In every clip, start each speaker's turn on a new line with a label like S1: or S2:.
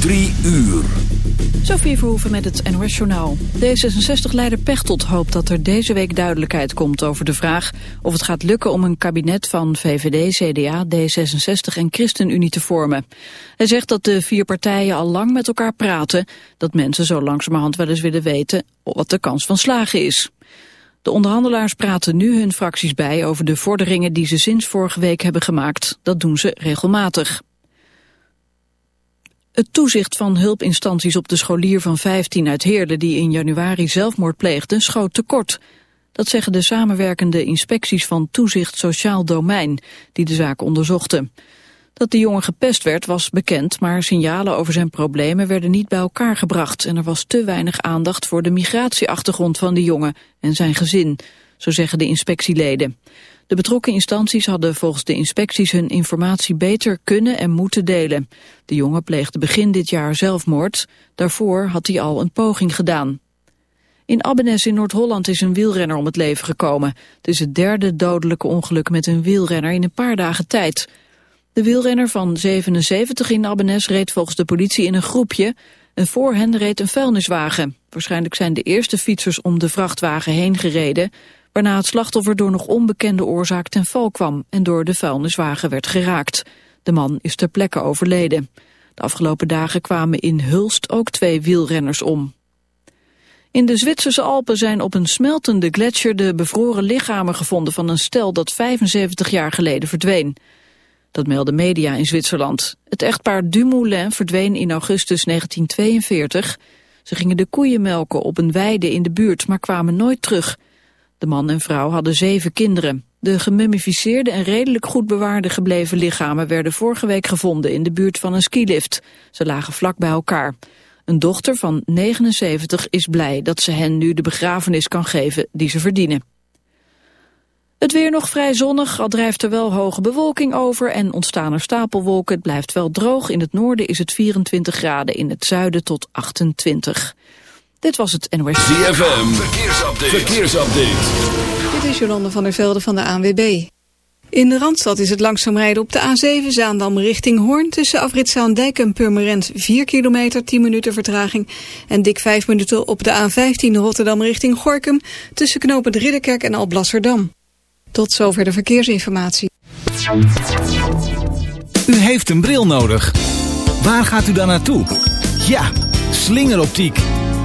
S1: Drie uur.
S2: Sophie Verhoeven met het NOS Journaal. D66-leider Pechtold hoopt dat er deze week duidelijkheid komt over de vraag of het gaat lukken om een kabinet van VVD, CDA, D66 en ChristenUnie te vormen. Hij zegt dat de vier partijen al lang met elkaar praten, dat mensen zo langzamerhand wel eens willen weten wat de kans van slagen is. De onderhandelaars praten nu hun fracties bij over de vorderingen die ze sinds vorige week hebben gemaakt. Dat doen ze regelmatig. Het toezicht van hulpinstanties op de scholier van 15 uit Heerlen die in januari zelfmoord pleegde schoot tekort. Dat zeggen de samenwerkende inspecties van Toezicht Sociaal Domein die de zaak onderzochten. Dat de jongen gepest werd was bekend, maar signalen over zijn problemen werden niet bij elkaar gebracht en er was te weinig aandacht voor de migratieachtergrond van de jongen en zijn gezin, zo zeggen de inspectieleden. De betrokken instanties hadden volgens de inspecties hun informatie beter kunnen en moeten delen. De jongen pleegde begin dit jaar zelfmoord. Daarvoor had hij al een poging gedaan. In Abbenes in Noord-Holland is een wielrenner om het leven gekomen. Het is het derde dodelijke ongeluk met een wielrenner in een paar dagen tijd. De wielrenner van 77 in Abbenes reed volgens de politie in een groepje. En voor hen reed een vuilniswagen. Waarschijnlijk zijn de eerste fietsers om de vrachtwagen heen gereden waarna het slachtoffer door nog onbekende oorzaak ten val kwam en door de vuilniswagen werd geraakt. De man is ter plekke overleden. De afgelopen dagen kwamen in Hulst ook twee wielrenners om. In de Zwitserse Alpen zijn op een smeltende gletsjer de bevroren lichamen gevonden van een stel dat 75 jaar geleden verdween. Dat melden media in Zwitserland. Het echtpaar Dumoulin verdween in augustus 1942. Ze gingen de koeien melken op een weide in de buurt, maar kwamen nooit terug. De man en vrouw hadden zeven kinderen. De gemummificeerde en redelijk goed bewaarde gebleven lichamen werden vorige week gevonden in de buurt van een skilift. Ze lagen vlak bij elkaar. Een dochter van 79 is blij dat ze hen nu de begrafenis kan geven die ze verdienen. Het weer nog vrij zonnig, al drijft er wel hoge bewolking over en ontstaan er stapelwolken. Het blijft wel droog, in het noorden is het 24 graden, in het zuiden tot 28. Dit was het NOS.
S1: ZFM, verkeersupdate. verkeersupdate.
S2: Dit is Jolande van der Velde van de ANWB. In de Randstad is het langzaam rijden op de A7 Zaandam richting Hoorn... tussen Afritzaandijk en Purmerend 4 kilometer, 10 minuten vertraging... en dik 5 minuten op de A15 Rotterdam richting Gorkum... tussen knooppunt Ridderkerk en Alblasserdam. Tot zover de verkeersinformatie.
S3: U heeft een bril nodig. Waar gaat u dan naartoe? Ja, slingeroptiek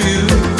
S4: You.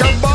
S5: come on.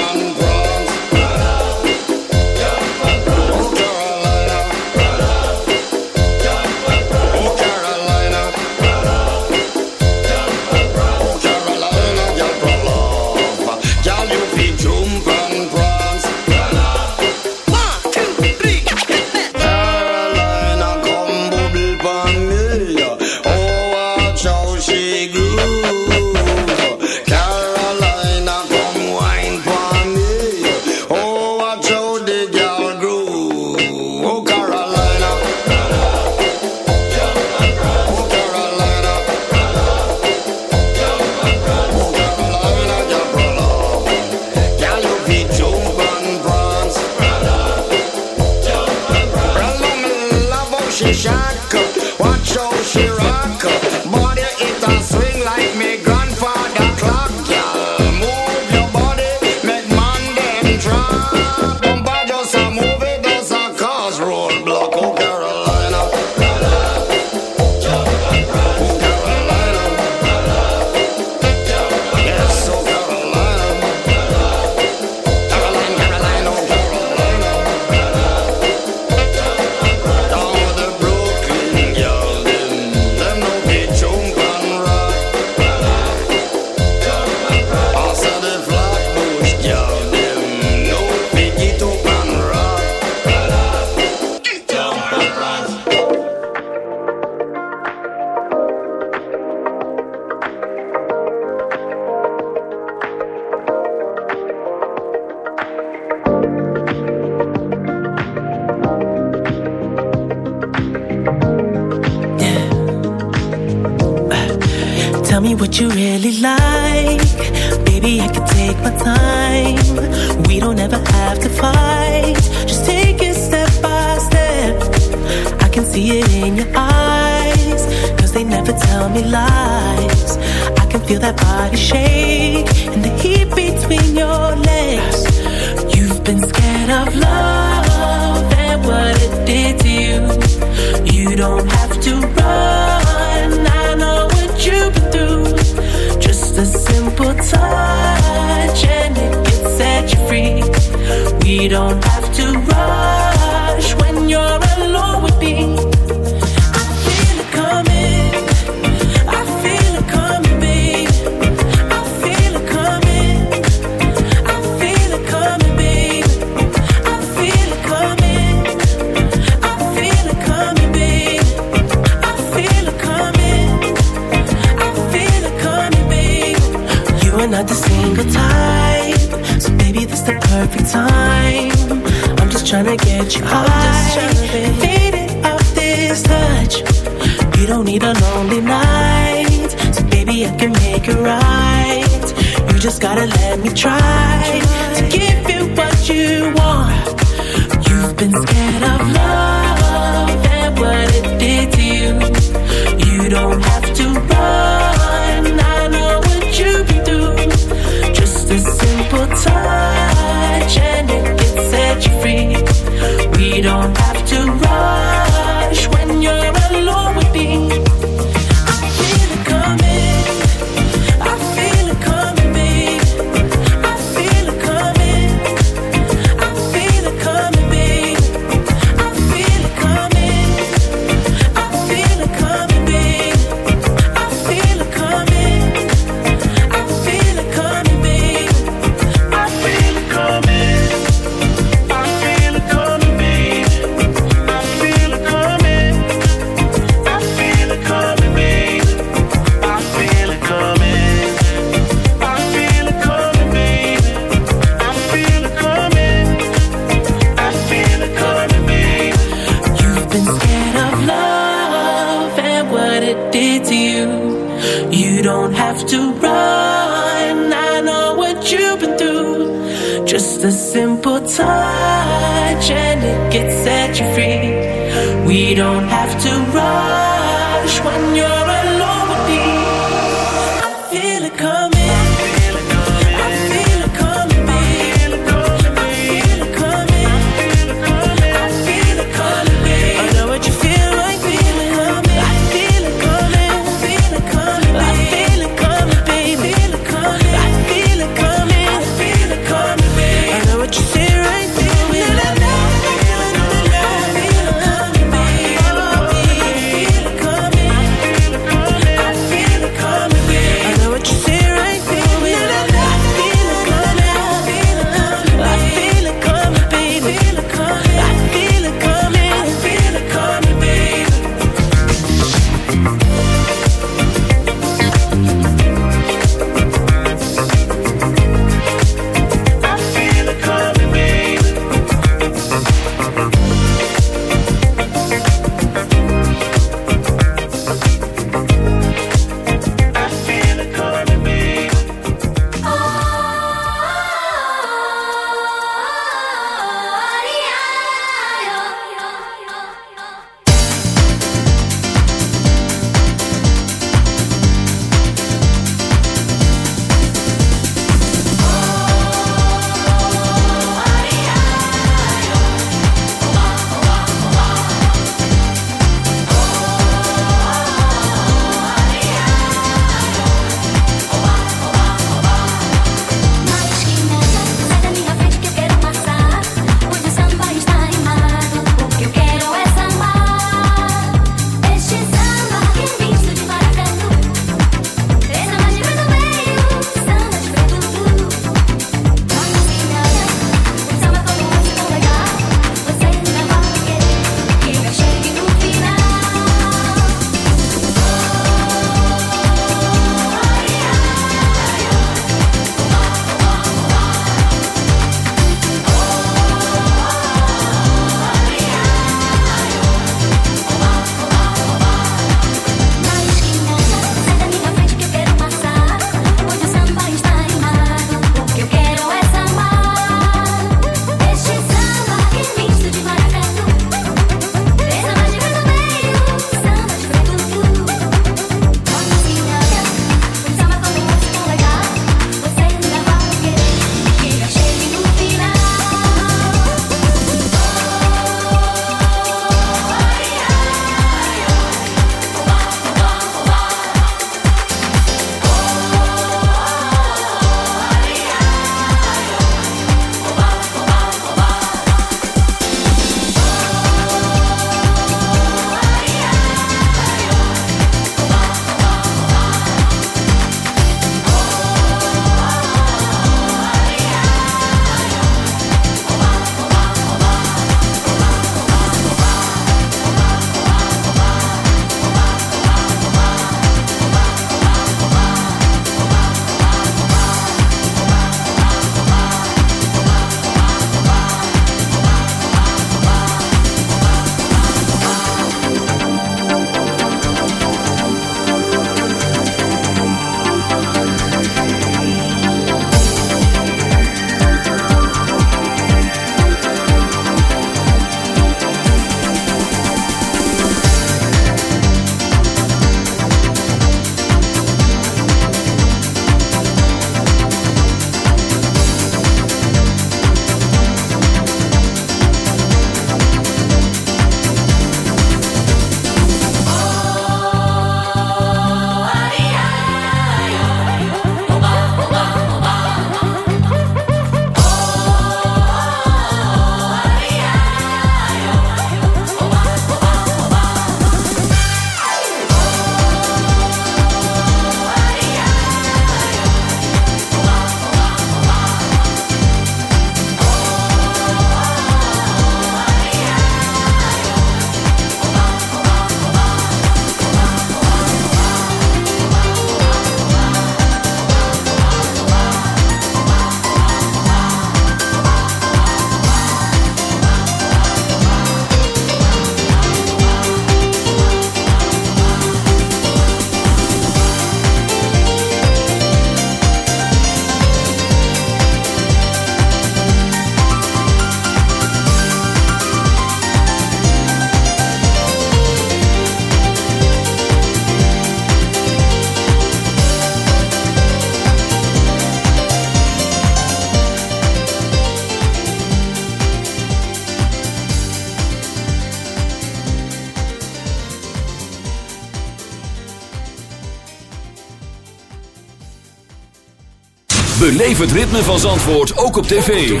S1: Beleef het ritme van Zandvoort ook op tv.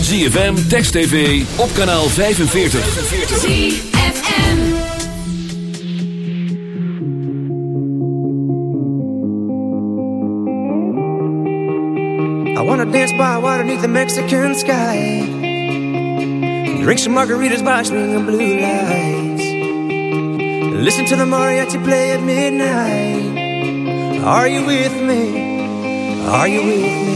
S1: ZFM, Text TV, op kanaal 45.
S6: ZFM.
S5: I wanna dance by water beneath the Mexican sky. Drink some margaritas by swinging blue lights. Listen to the mariachi play at midnight. Are you with me? Are you with me?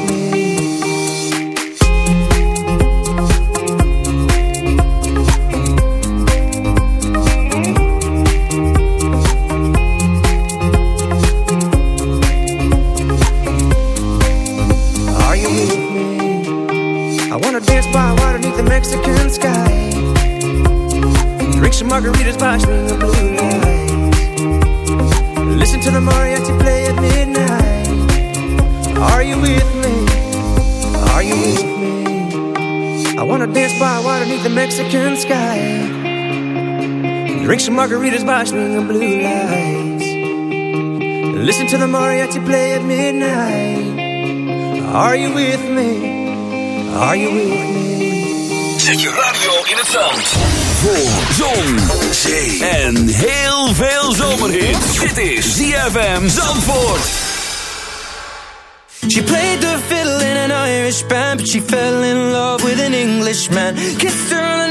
S5: Margaritas blue lights. Listen to the mariachi play at midnight. Are you with me? Are you with me? I wanna dance by water beneath the Mexican sky. Drink some margaritas by swinging blue lights. Listen to the mariachi play at midnight. Are you with me? Are you with me?
S1: Zet je radio in het zand. Voor zon, zee en heel veel zomerhit. Dit is ZFM Zandvoort.
S7: She played the fiddle in an Irish band, but she fell in love with an Englishman. Kissed her on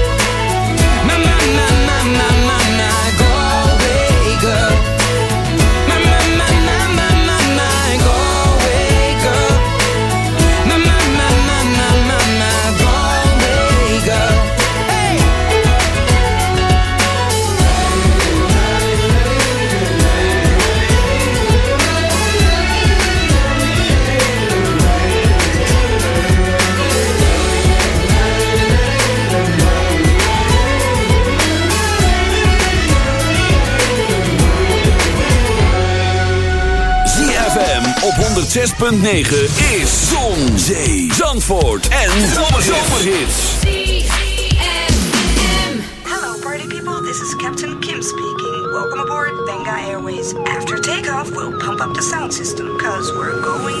S1: 106.9 is Zon, Zee, Zandvoort en Zomerhits.
S8: Hello party people, this is Captain Kim speaking. Welcome aboard Benga Airways. After takeoff, we'll pump up the sound system, cause we're going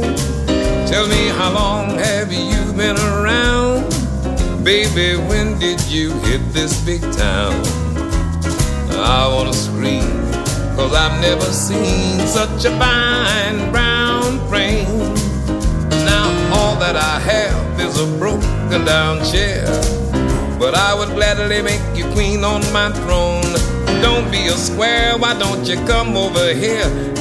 S9: Tell me how long have you been around? Baby, when did you hit this big town? I wanna scream, cause I've never seen such a fine brown frame. Now all that I have is a broken down chair. But I would gladly make you queen on my throne. Don't be a square, why don't you come over here?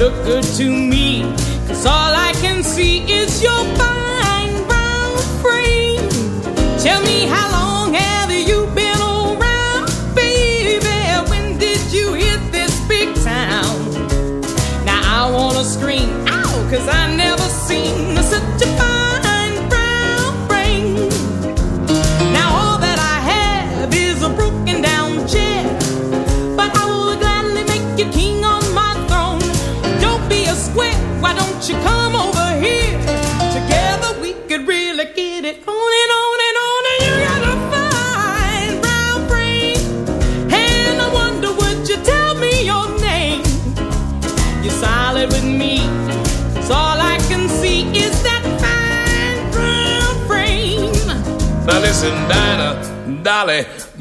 S10: Look good to me,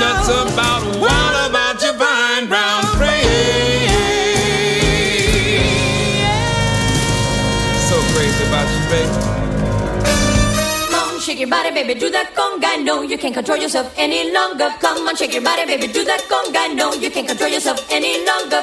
S10: nuts about,
S9: what about your fine brown frame? So crazy about you, baby.
S8: Come on, shake your body, baby, do that conga. No, you can't control yourself any longer. Come on, shake your body, baby, do that conga. No, you can't control yourself any longer.